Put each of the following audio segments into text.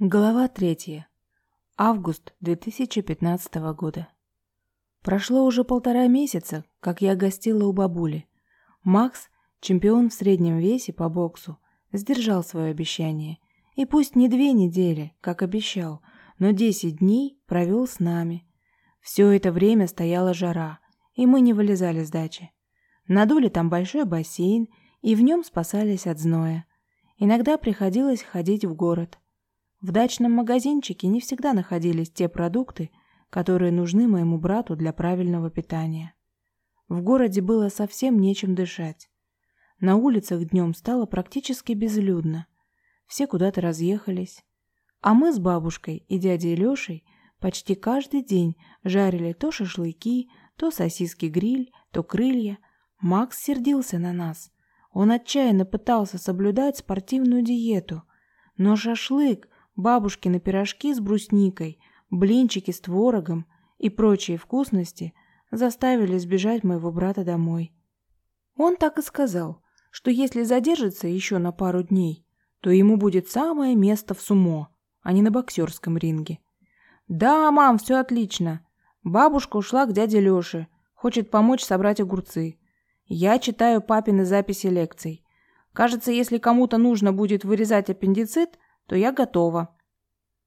Глава третья. Август 2015 года. Прошло уже полтора месяца, как я гостила у бабули. Макс, чемпион в среднем весе по боксу, сдержал свое обещание. И пусть не две недели, как обещал, но десять дней провел с нами. Все это время стояла жара, и мы не вылезали с дачи. Надули там большой бассейн, и в нем спасались от зноя. Иногда приходилось ходить в город – в дачном магазинчике не всегда находились те продукты, которые нужны моему брату для правильного питания. В городе было совсем нечем дышать. На улицах днем стало практически безлюдно. Все куда-то разъехались. А мы с бабушкой и дядей Лешей почти каждый день жарили то шашлыки, то сосиски-гриль, то крылья. Макс сердился на нас. Он отчаянно пытался соблюдать спортивную диету. Но шашлык бабушкины пирожки с брусникой, блинчики с творогом и прочие вкусности заставили сбежать моего брата домой. Он так и сказал, что если задержится еще на пару дней, то ему будет самое место в сумо, а не на боксерском ринге. «Да, мам, все отлично. Бабушка ушла к дяде Леше, хочет помочь собрать огурцы. Я читаю папины записи лекций. Кажется, если кому-то нужно будет вырезать аппендицит, то я готова.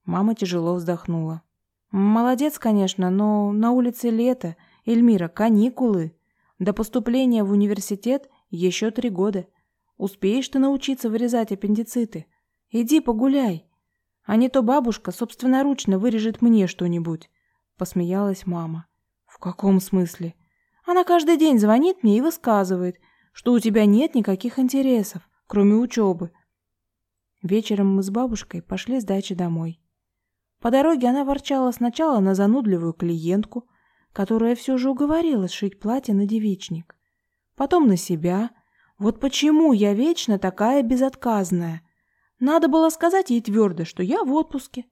Мама тяжело вздохнула. Молодец, конечно, но на улице лето, Эльмира, каникулы. До поступления в университет еще три года. Успеешь ты научиться вырезать аппендициты? Иди погуляй. А не то бабушка собственноручно вырежет мне что-нибудь. Посмеялась мама. В каком смысле? Она каждый день звонит мне и высказывает, что у тебя нет никаких интересов, кроме учебы. Вечером мы с бабушкой пошли с дачи домой. По дороге она ворчала сначала на занудливую клиентку, которая все же уговорила сшить платье на девичник. Потом на себя. Вот почему я вечно такая безотказная. Надо было сказать ей твердо, что я в отпуске.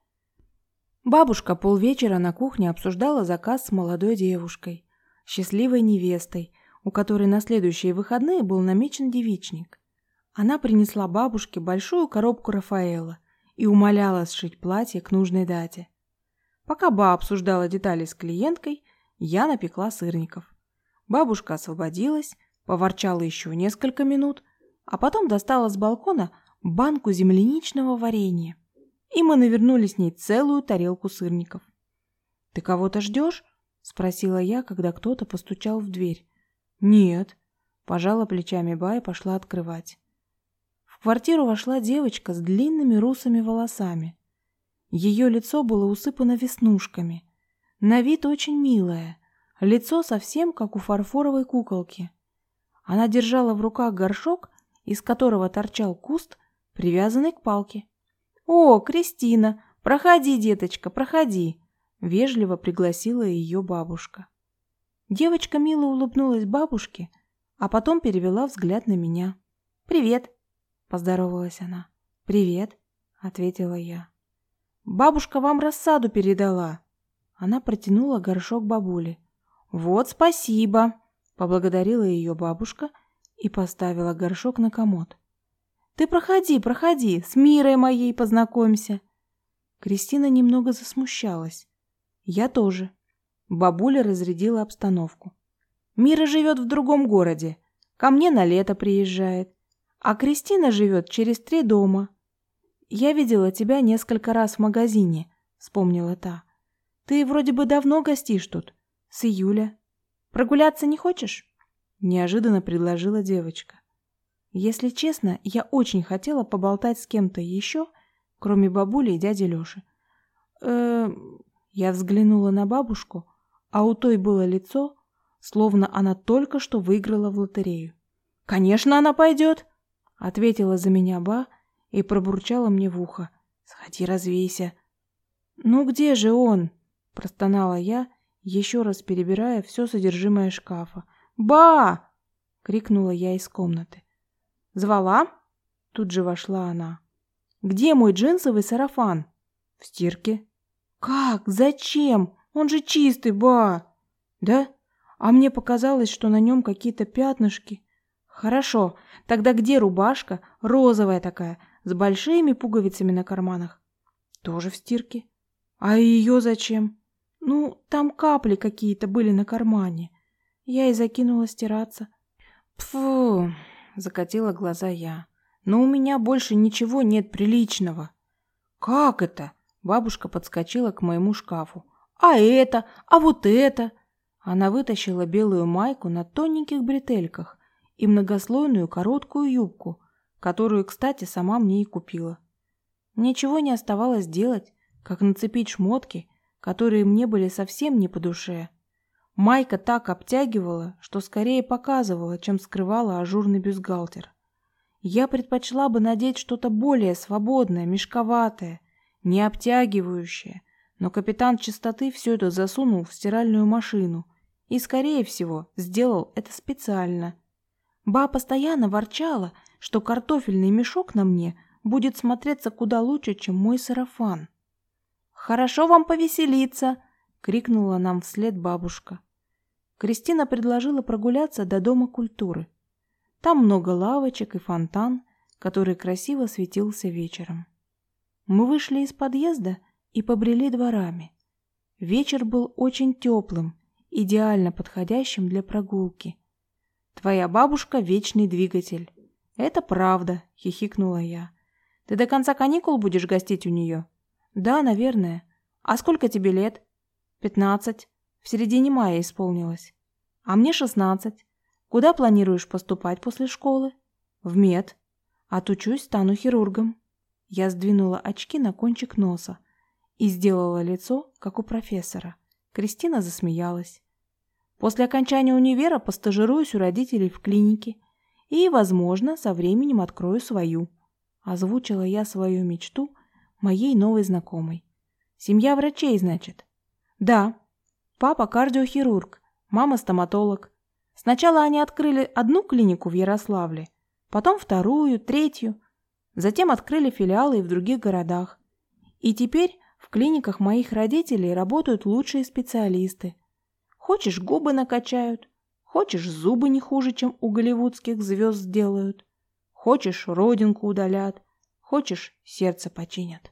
Бабушка полвечера на кухне обсуждала заказ с молодой девушкой, счастливой невестой, у которой на следующие выходные был намечен девичник. Она принесла бабушке большую коробку Рафаэла и умоляла сшить платье к нужной дате. Пока Ба обсуждала детали с клиенткой, я напекла сырников. Бабушка освободилась, поворчала еще несколько минут, а потом достала с балкона банку земляничного варенья. И мы навернули с ней целую тарелку сырников. «Ты кого-то ждешь?» — спросила я, когда кто-то постучал в дверь. «Нет», — пожала плечами Ба и пошла открывать. В квартиру вошла девочка с длинными русыми волосами. Ее лицо было усыпано веснушками. На вид очень милое, лицо совсем как у фарфоровой куколки. Она держала в руках горшок, из которого торчал куст, привязанный к палке. «О, Кристина, проходи, деточка, проходи!» — вежливо пригласила ее бабушка. Девочка мило улыбнулась бабушке, а потом перевела взгляд на меня. «Привет!» Поздоровалась она. «Привет», — ответила я. «Бабушка вам рассаду передала». Она протянула горшок бабуле. «Вот спасибо», — поблагодарила ее бабушка и поставила горшок на комод. «Ты проходи, проходи, с Мирой моей познакомься». Кристина немного засмущалась. Я тоже. Бабуля разрядила обстановку. Мира живет в другом городе. Ко мне на лето приезжает. А Кристина живет через три дома. Я видела тебя несколько раз в магазине, вспомнила та. Ты вроде бы давно гостишь тут, с июля. Прогуляться не хочешь? Неожиданно предложила девочка. Если честно, я очень хотела поболтать с кем-то еще, кроме бабули и дяди Леши. Э, я взглянула на бабушку, а у той было лицо, словно она только что выиграла в лотерею. Конечно, она пойдет, Ответила за меня Ба и пробурчала мне в ухо. «Сходи, развейся». «Ну где же он?» – простонала я, еще раз перебирая все содержимое шкафа. «Ба!» – крикнула я из комнаты. «Звала?» Тут же вошла она. «Где мой джинсовый сарафан?» «В стирке». «Как? Зачем? Он же чистый, ба!» «Да? А мне показалось, что на нем какие-то пятнышки». Хорошо. Тогда где рубашка? Розовая такая, с большими пуговицами на карманах. Тоже в стирке. А ее зачем? Ну, там капли какие-то были на кармане. Я и закинула стираться. Фу, закатила глаза я. Но у меня больше ничего нет приличного. Как это? Бабушка подскочила к моему шкафу. А это? А вот это? Она вытащила белую майку на тоненьких бретельках и многослойную короткую юбку, которую, кстати, сама мне и купила. Ничего не оставалось делать, как нацепить шмотки, которые мне были совсем не по душе. Майка так обтягивала, что скорее показывала, чем скрывала ажурный бюстгальтер. Я предпочла бы надеть что-то более свободное, мешковатое, не обтягивающее, но капитан чистоты все это засунул в стиральную машину и, скорее всего, сделал это специально. Ба постоянно ворчала, что картофельный мешок на мне будет смотреться куда лучше, чем мой сарафан. «Хорошо вам повеселиться!» — крикнула нам вслед бабушка. Кристина предложила прогуляться до Дома культуры. Там много лавочек и фонтан, который красиво светился вечером. Мы вышли из подъезда и побрели дворами. Вечер был очень теплым, идеально подходящим для прогулки. «Твоя бабушка — вечный двигатель». «Это правда», — хихикнула я. «Ты до конца каникул будешь гостить у нее?» «Да, наверное. А сколько тебе лет?» «Пятнадцать. В середине мая исполнилось. А мне шестнадцать. Куда планируешь поступать после школы?» «В мед. Отучусь, стану хирургом». Я сдвинула очки на кончик носа и сделала лицо, как у профессора. Кристина засмеялась. «После окончания универа постажируюсь у родителей в клинике и, возможно, со временем открою свою». Озвучила я свою мечту моей новой знакомой. «Семья врачей, значит?» «Да. Папа кардиохирург, мама стоматолог. Сначала они открыли одну клинику в Ярославле, потом вторую, третью, Затем открыли филиалы и в других городах. И теперь в клиниках моих родителей работают лучшие специалисты. Хочешь, губы накачают, хочешь, зубы не хуже, чем у голливудских звезд сделают, хочешь, родинку удалят, хочешь, сердце починят.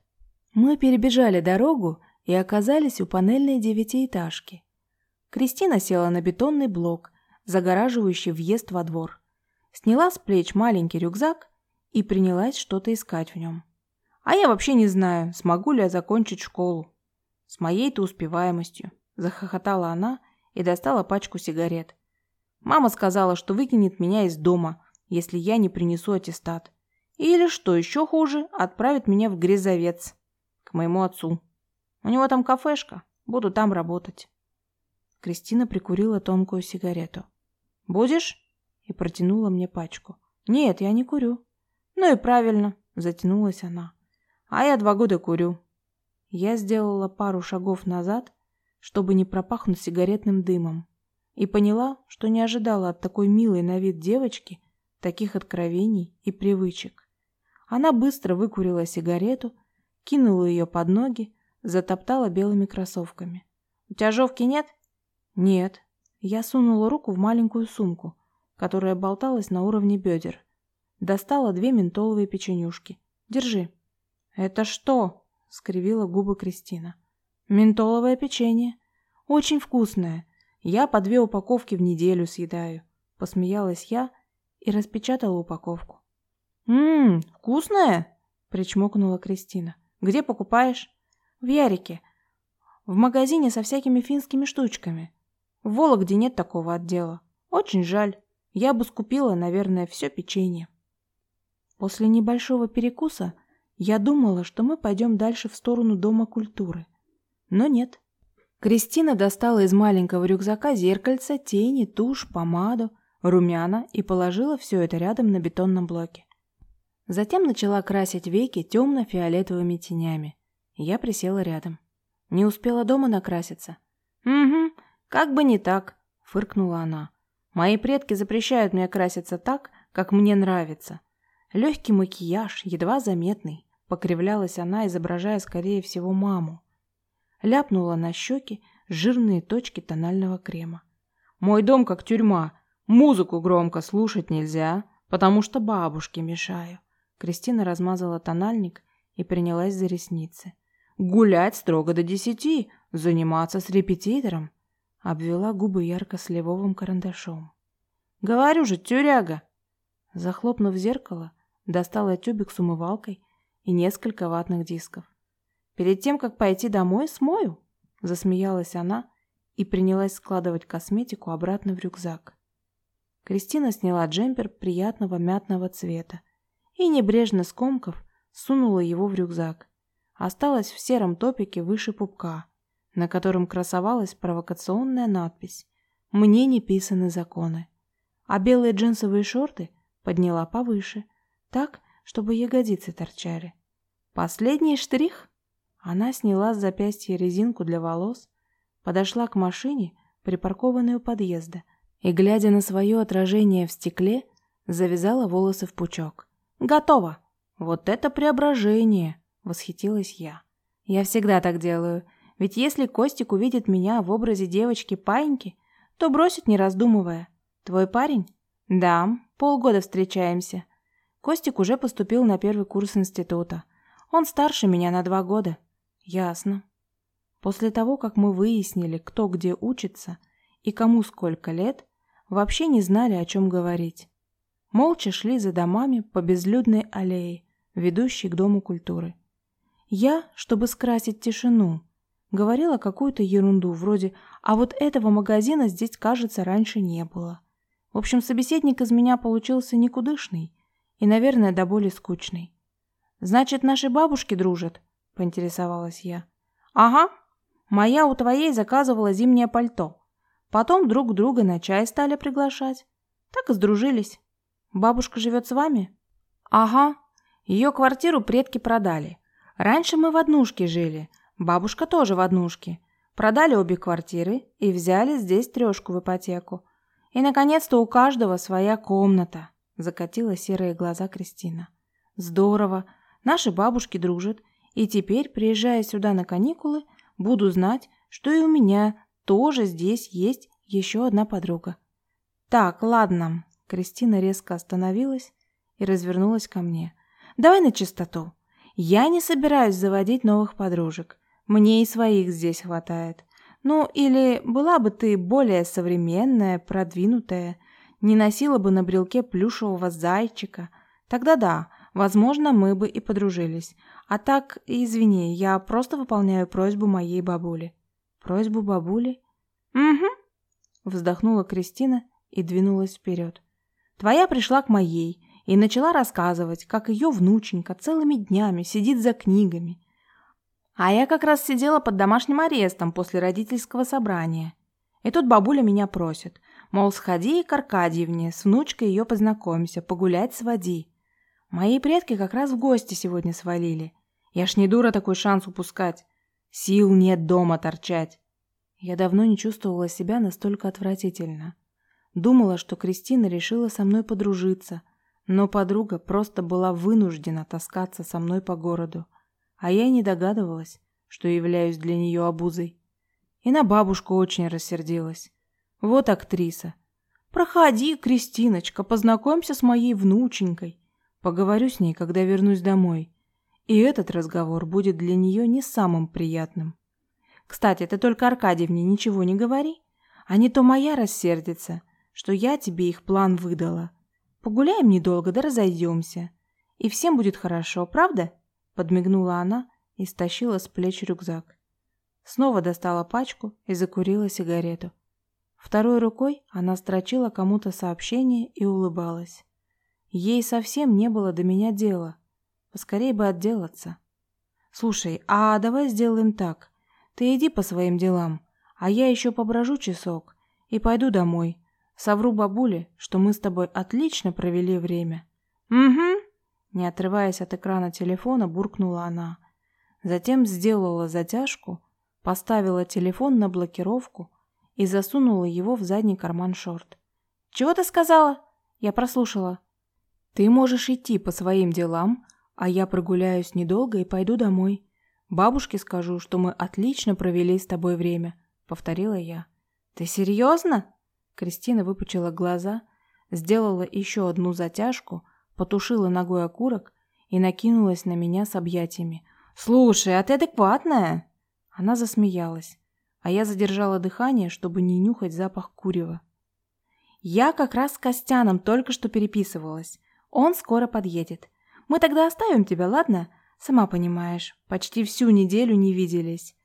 Мы перебежали дорогу и оказались у панельной девятиэтажки. Кристина села на бетонный блок, загораживающий въезд во двор. Сняла с плеч маленький рюкзак и принялась что-то искать в нем. А я вообще не знаю, смогу ли я закончить школу. С моей-то успеваемостью. Захохотала она и достала пачку сигарет. Мама сказала, что выкинет меня из дома, если я не принесу аттестат. Или, что еще хуже, отправит меня в Грязовец, к моему отцу. У него там кафешка, буду там работать. Кристина прикурила тонкую сигарету. «Будешь?» и протянула мне пачку. «Нет, я не курю». «Ну и правильно», — затянулась она. «А я два года курю». Я сделала пару шагов назад, чтобы не пропахнуть сигаретным дымом, и поняла, что не ожидала от такой милой на вид девочки таких откровений и привычек. Она быстро выкурила сигарету, кинула ее под ноги, затоптала белыми кроссовками. «У тебя нет?» «Нет». Я сунула руку в маленькую сумку, которая болталась на уровне бедер. Достала две ментоловые печенюшки. Держи. Это что? скривила губы Кристина. Ментоловое печенье. Очень вкусное. Я по две упаковки в неделю съедаю. Посмеялась я и распечатала упаковку. «Ммм, вкусное?» – причмокнула Кристина. «Где покупаешь?» «В Ярике. В магазине со всякими финскими штучками. В Вологде нет такого отдела. Очень жаль. Я бы скупила, наверное, все печенье». После небольшого перекуса я думала, что мы пойдем дальше в сторону Дома культуры. Но нет. Кристина достала из маленького рюкзака зеркальце, тени, тушь, помаду, румяна и положила все это рядом на бетонном блоке. Затем начала красить веки темно-фиолетовыми тенями. Я присела рядом. Не успела дома накраситься. «Угу, как бы не так», — фыркнула она. «Мои предки запрещают мне краситься так, как мне нравится. Легкий макияж, едва заметный. Покривлялась она, изображая, скорее всего, маму. Ляпнула на щеки жирные точки тонального крема. «Мой дом как тюрьма. Музыку громко слушать нельзя, потому что бабушке мешаю». Кристина размазала тональник и принялась за ресницы. Гулять строго до десяти, заниматься с репетитором. Обвела губы ярко-сливовым карандашом. Говорю же, тюряга. Захлопнув зеркало, достала тюбик с умывалкой и несколько ватных дисков. Перед тем, как пойти домой, смою. Засмеялась она и принялась складывать косметику обратно в рюкзак. Кристина сняла джемпер приятного мятного цвета и, небрежно скомкав, сунула его в рюкзак. Осталась в сером топике выше пупка, на котором красовалась провокационная надпись «Мне не писаны законы». А белые джинсовые шорты подняла повыше, так, чтобы ягодицы торчали. Последний штрих. Она сняла с запястья резинку для волос, подошла к машине, припаркованной у подъезда, и, глядя на свое отражение в стекле, завязала волосы в пучок. «Готово! Вот это преображение!» — восхитилась я. «Я всегда так делаю, ведь если Костик увидит меня в образе девочки-паиньки, то бросит, не раздумывая. Твой парень?» «Да, полгода встречаемся. Костик уже поступил на первый курс института. Он старше меня на два года». «Ясно. После того, как мы выяснили, кто где учится и кому сколько лет, вообще не знали, о чем говорить. Молча шли за домами по безлюдной аллее, ведущей к Дому культуры. Я, чтобы скрасить тишину, говорила какую-то ерунду, вроде «а вот этого магазина здесь, кажется, раньше не было». В общем, собеседник из меня получился никудышный и, наверное, до боли скучный. «Значит, наши бабушки дружат?» – поинтересовалась я. «Ага», Моя у твоей заказывала зимнее пальто. Потом друг друга на чай стали приглашать. Так и сдружились. Бабушка живет с вами? Ага. Ее квартиру предки продали. Раньше мы в однушке жили. Бабушка тоже в однушке. Продали обе квартиры и взяли здесь трешку в ипотеку. И, наконец-то, у каждого своя комната. Закатила серые глаза Кристина. Здорово. Наши бабушки дружат. И теперь, приезжая сюда на каникулы, буду знать, что и у меня тоже здесь есть еще одна подруга. Так, ладно. Кристина резко остановилась и развернулась ко мне. Давай на чистоту. Я не собираюсь заводить новых подружек. Мне и своих здесь хватает. Ну, или была бы ты более современная, продвинутая, не носила бы на брелке плюшевого зайчика. Тогда да, возможно, мы бы и подружились. А так, извини, я просто выполняю просьбу моей бабули. Просьбу бабули? Угу. Вздохнула Кристина и двинулась вперед. Твоя пришла к моей и начала рассказывать, как ее внученька целыми днями сидит за книгами. А я как раз сидела под домашним арестом после родительского собрания. И тут бабуля меня просит, мол, сходи к Аркадьевне, с внучкой ее познакомься, погулять своди. Мои предки как раз в гости сегодня свалили. Я ж не дура такой шанс упускать. Сил нет дома торчать. Я давно не чувствовала себя настолько отвратительно. Думала, что Кристина решила со мной подружиться, но подруга просто была вынуждена таскаться со мной по городу, а я не догадывалась, что являюсь для нее обузой. И на бабушку очень рассердилась. Вот актриса. Проходи, Кристиночка, познакомься с моей внученькой. Поговорю с ней, когда вернусь домой. И этот разговор будет для нее не самым приятным. Кстати, ты только Аркадьевне ничего не говори, а не то моя рассердится, что я тебе их план выдала. Погуляем недолго, да разойдемся. И всем будет хорошо, правда? Подмигнула она и стащила с плеч рюкзак. Снова достала пачку и закурила сигарету. Второй рукой она строчила кому-то сообщение и улыбалась. Ей совсем не было до меня дела. Поскорей бы отделаться. Слушай, а давай сделаем так. Ты иди по своим делам, а я еще поброжу часок и пойду домой. Совру бабуле, что мы с тобой отлично провели время. Угу. Не отрываясь от экрана телефона, буркнула она. Затем сделала затяжку, поставила телефон на блокировку и засунула его в задний карман шорт. «Чего ты сказала?» Я прослушала. «Ты можешь идти по своим делам, а я прогуляюсь недолго и пойду домой. Бабушке скажу, что мы отлично провели с тобой время, повторила я. Ты серьезно? Кристина выпучила глаза, сделала еще одну затяжку, потушила ногой окурок и накинулась на меня с объятиями. «Слушай, а ты адекватная?» Она засмеялась, а я задержала дыхание, чтобы не нюхать запах курева. «Я как раз с Костяном только что переписывалась. Он скоро подъедет. Мы тогда оставим тебя, ладно? Сама понимаешь, почти всю неделю не виделись.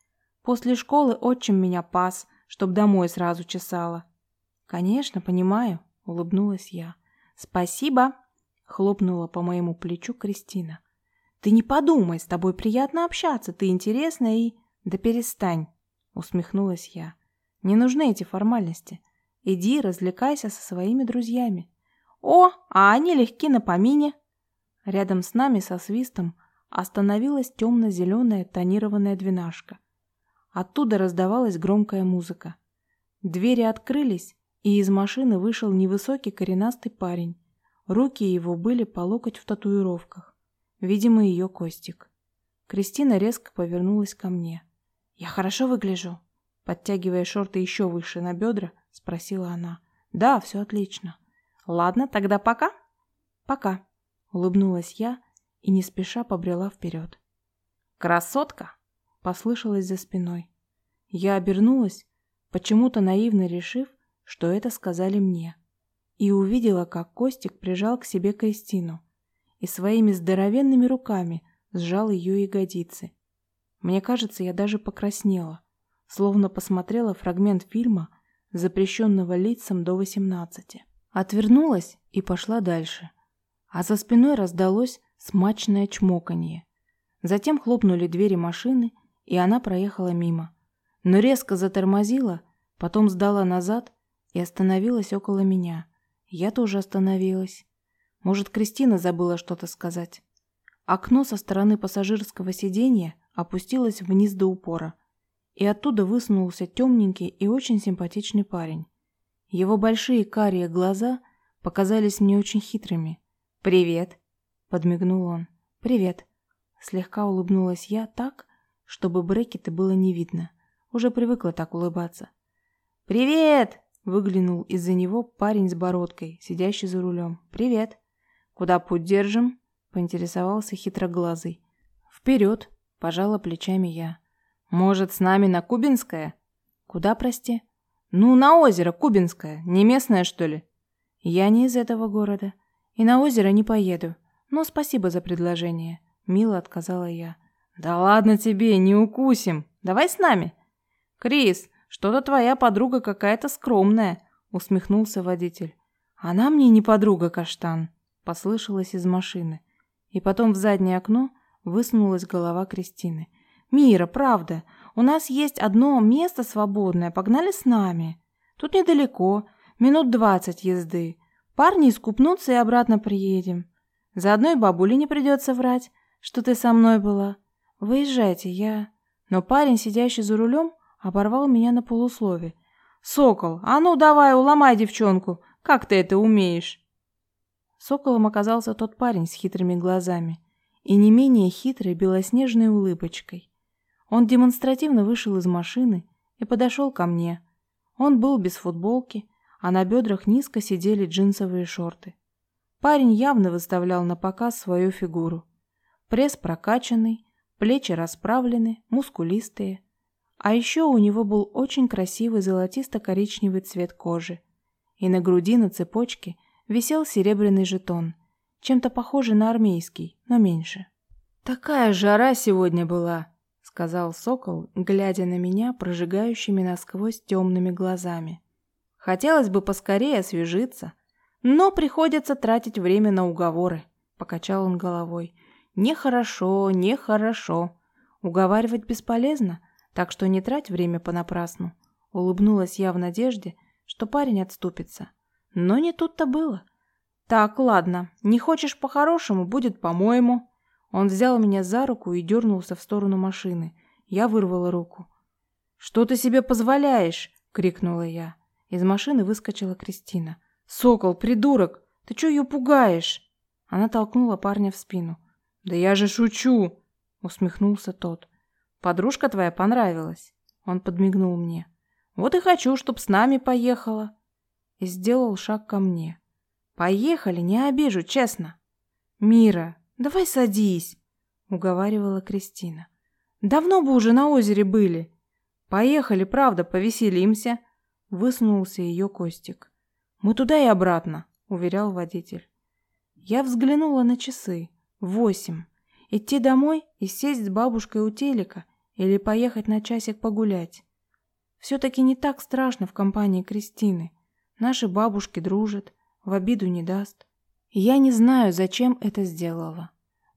После школы отчим меня пас, чтоб домой сразу чесала». «Конечно, понимаю», — улыбнулась я. «Спасибо», — хлопнула по моему плечу Кристина. «Ты не подумай, с тобой приятно общаться, ты интересная и...» «Да перестань», — усмехнулась я. «Не нужны эти формальности. Иди развлекайся со своими друзьями». «О, а они легки на помине!» Рядом с нами со свистом остановилась темно-зеленая тонированная двенашка. Оттуда раздавалась громкая музыка. Двери открылись, и из машины вышел невысокий коренастый парень. Руки его были по локоть в татуировках. Видимо, ее Костик. Кристина резко повернулась ко мне. «Я хорошо выгляжу?» Подтягивая шорты еще выше на бедра, спросила она. «Да, все отлично». «Ладно, тогда пока?» «Пока», — улыбнулась я и не спеша побрела вперед. «Красотка!» — послышалось за спиной. Я обернулась, почему-то наивно решив, что это сказали мне, и увидела, как Костик прижал к себе Кристину и своими здоровенными руками сжал ее ягодицы. Мне кажется, я даже покраснела, словно посмотрела фрагмент фильма, запрещенного лицам до 18. Отвернулась и пошла дальше, а за спиной раздалось смачное чмоканье. Затем хлопнули двери машины, и она проехала мимо, но резко затормозила, потом сдала назад и остановилась около меня. Я тоже остановилась. Может, Кристина забыла что-то сказать. Окно со стороны пассажирского сиденья опустилось вниз до упора, и оттуда высунулся темненький и очень симпатичный парень. Его большие карие глаза показались мне очень хитрыми. «Привет!» — подмигнул он. «Привет!» Слегка улыбнулась я так, чтобы брекеты было не видно. Уже привыкла так улыбаться. «Привет!» Выглянул из-за него парень с бородкой, сидящий за рулем. «Привет!» «Куда путь держим?» Поинтересовался хитроглазый. «Вперед!» Пожала плечами я. «Может, с нами на Кубинское?» «Куда, прости?» «Ну, на озеро Кубинское. Не местное, что ли?» «Я не из этого города. И на озеро не поеду. Но спасибо за предложение». Мило отказала я. «Да ладно тебе, не укусим. Давай с нами». «Крис, «Что-то твоя подруга какая-то скромная», — усмехнулся водитель. «Она мне не подруга, Каштан», — послышалось из машины. И потом в заднее окно высунулась голова Кристины. «Мира, правда, у нас есть одно место свободное, погнали с нами. Тут недалеко, минут двадцать езды. Парни искупнутся и обратно приедем. Заодно и бабуле не придется врать, что ты со мной была. Выезжайте, я...» Но парень, сидящий за рулем, Оборвал меня на полуслове. «Сокол, а ну давай, уломай девчонку! Как ты это умеешь?» Соколом оказался тот парень с хитрыми глазами и не менее хитрой белоснежной улыбочкой. Он демонстративно вышел из машины и подошел ко мне. Он был без футболки, а на бедрах низко сидели джинсовые шорты. Парень явно выставлял на показ свою фигуру. Пресс прокачанный, плечи расправлены, мускулистые – а еще у него был очень красивый золотисто-коричневый цвет кожи. И на груди на цепочке висел серебряный жетон, чем-то похожий на армейский, но меньше. «Такая жара сегодня была», — сказал сокол, глядя на меня прожигающими насквозь темными глазами. «Хотелось бы поскорее освежиться, но приходится тратить время на уговоры», — покачал он головой. «Нехорошо, нехорошо. Уговаривать бесполезно». Так что не трать время понапрасну. Улыбнулась я в надежде, что парень отступится. Но не тут-то было. Так, ладно, не хочешь по-хорошему, будет по-моему. Он взял меня за руку и дернулся в сторону машины. Я вырвала руку. «Что ты себе позволяешь?» — крикнула я. Из машины выскочила Кристина. «Сокол, придурок! Ты что ее пугаешь?» Она толкнула парня в спину. «Да я же шучу!» — усмехнулся тот. Подружка твоя понравилась. Он подмигнул мне. Вот и хочу, чтоб с нами поехала. И сделал шаг ко мне. Поехали, не обижу, честно. Мира, давай садись, уговаривала Кристина. Давно бы уже на озере были. Поехали, правда, повеселимся. Высунулся ее Костик. Мы туда и обратно, уверял водитель. Я взглянула на часы. Восемь. Идти домой и сесть с бабушкой у телека или поехать на часик погулять. Все-таки не так страшно в компании Кристины. Наши бабушки дружат, в обиду не даст. Я не знаю, зачем это сделала.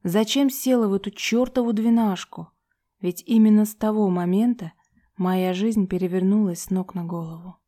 Зачем села в эту чертову двенашку? Ведь именно с того момента моя жизнь перевернулась с ног на голову.